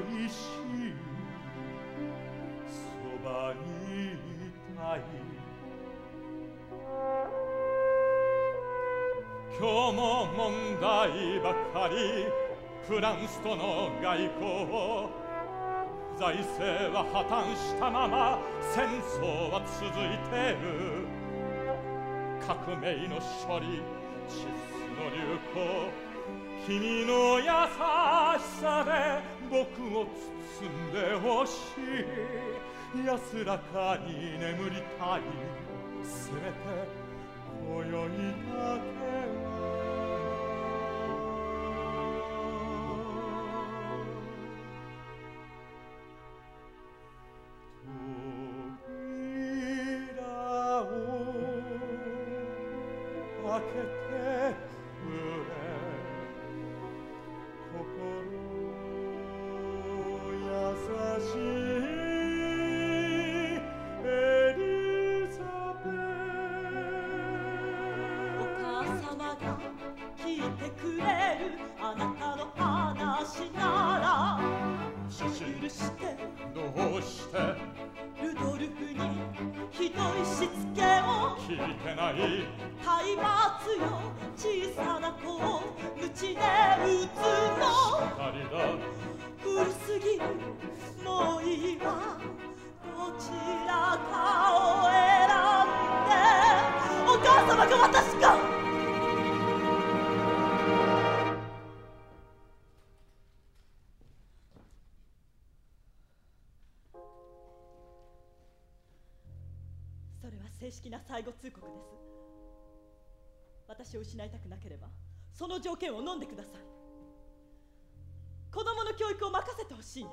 恋しいそばにいたい今日も問題ばかり。フランスとの外交。財政は破綻したまま戦争は続いてる。革命の処理地質の流行。君の優しさで僕を包んでほしい。安らかに眠りたい。せめて今宵だけ。はしてない。体罰よ小さな子を口で打つの。二人だ古すぎるもういいわどちらかを選んで。お母様が私か。正式な最後通告です。私を失いたくなければその条件を飲んでください。子供の教育を任せてほしいの。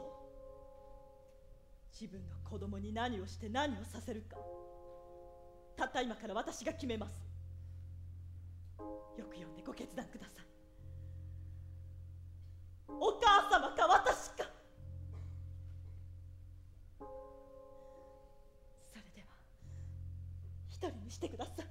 自分の子供に何をして何をさせるか。たった今から私が決めます。よく読んでご決断ください。お母様か私か。してください。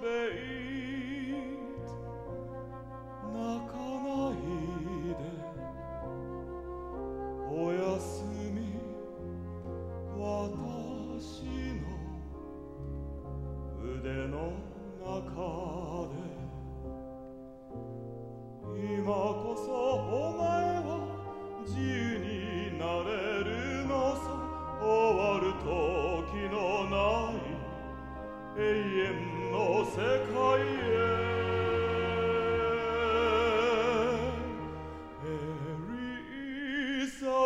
ベイ私の腕の中で。今こそお前は自由になれるのさ。終わる時のない永遠の世界へ。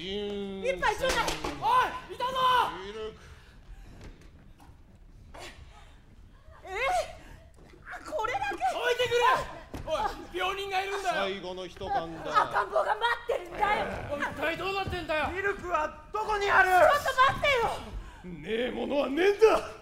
一杯ちょうだいおいいたぞえこれだけ置いてくれおい病人がいるんだよ最後の一晩だ赤ん坊が待ってるんだよ一体どうなってんだよミルクはどこにあるちょっと待ってよねえものはねえんだ